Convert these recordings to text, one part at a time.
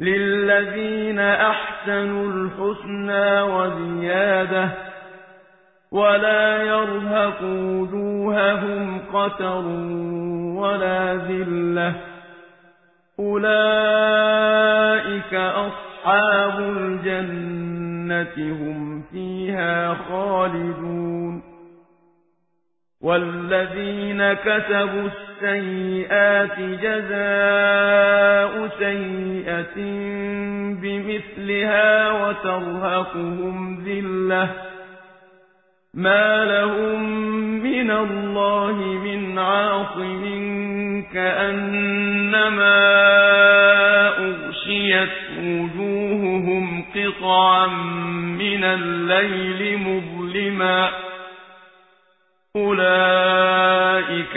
لِلَّذِينَ أَحْسَنُوا الْحُسْنَىٰ وَزِيَادَةٌ ۖ وَلَا يَرْهَقُ وُجُوهَهُمْ قَتَرٌ وَلَا ذِلَّةٌ ۚ أُولَٰئِكَ أَصْحَابُ الْجَنَّةِ ۖ هُمْ فِيهَا خَالِدُونَ وَالَّذِينَ كَسَبُوا السَّيِّئَاتِ جَزَاءُ سَيِّئَةٍ بِمِثْلِهَا وَتَرْهَقُهُمْ ذِلَّةٌ ۖ مَّا لَهُم مِّنَ اللَّهِ مِنْ عَاصِمٍ ۖ كَأَنَّمَا أُغْشِيَتْ وُجُوهُهُمْ قِطَعًا مِّنَ اللَّيْلِ مُظْلِمًا ۚ أُولَٰئِكَ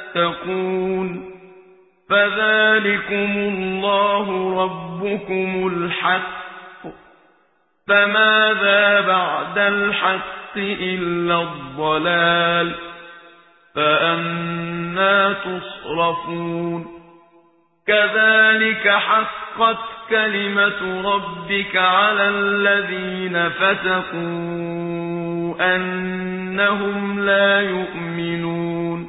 فَذَٰلِكُمُ اللَّهُ رَبُّكُمُ الْحَقُّ ۖ فَمَاذَا بَعْدَ الْحَقِّ إِلَّا الضَّلَالُ ۖ فَأَنَّىٰ تُصْرَفُونَ كَذَٰلِكَ حَقَّتْ كَلِمَتُ رَبِّكَ عَلَى الَّذِينَ فَسَقُوا أَنَّهُمْ لَا يُؤْمِنُونَ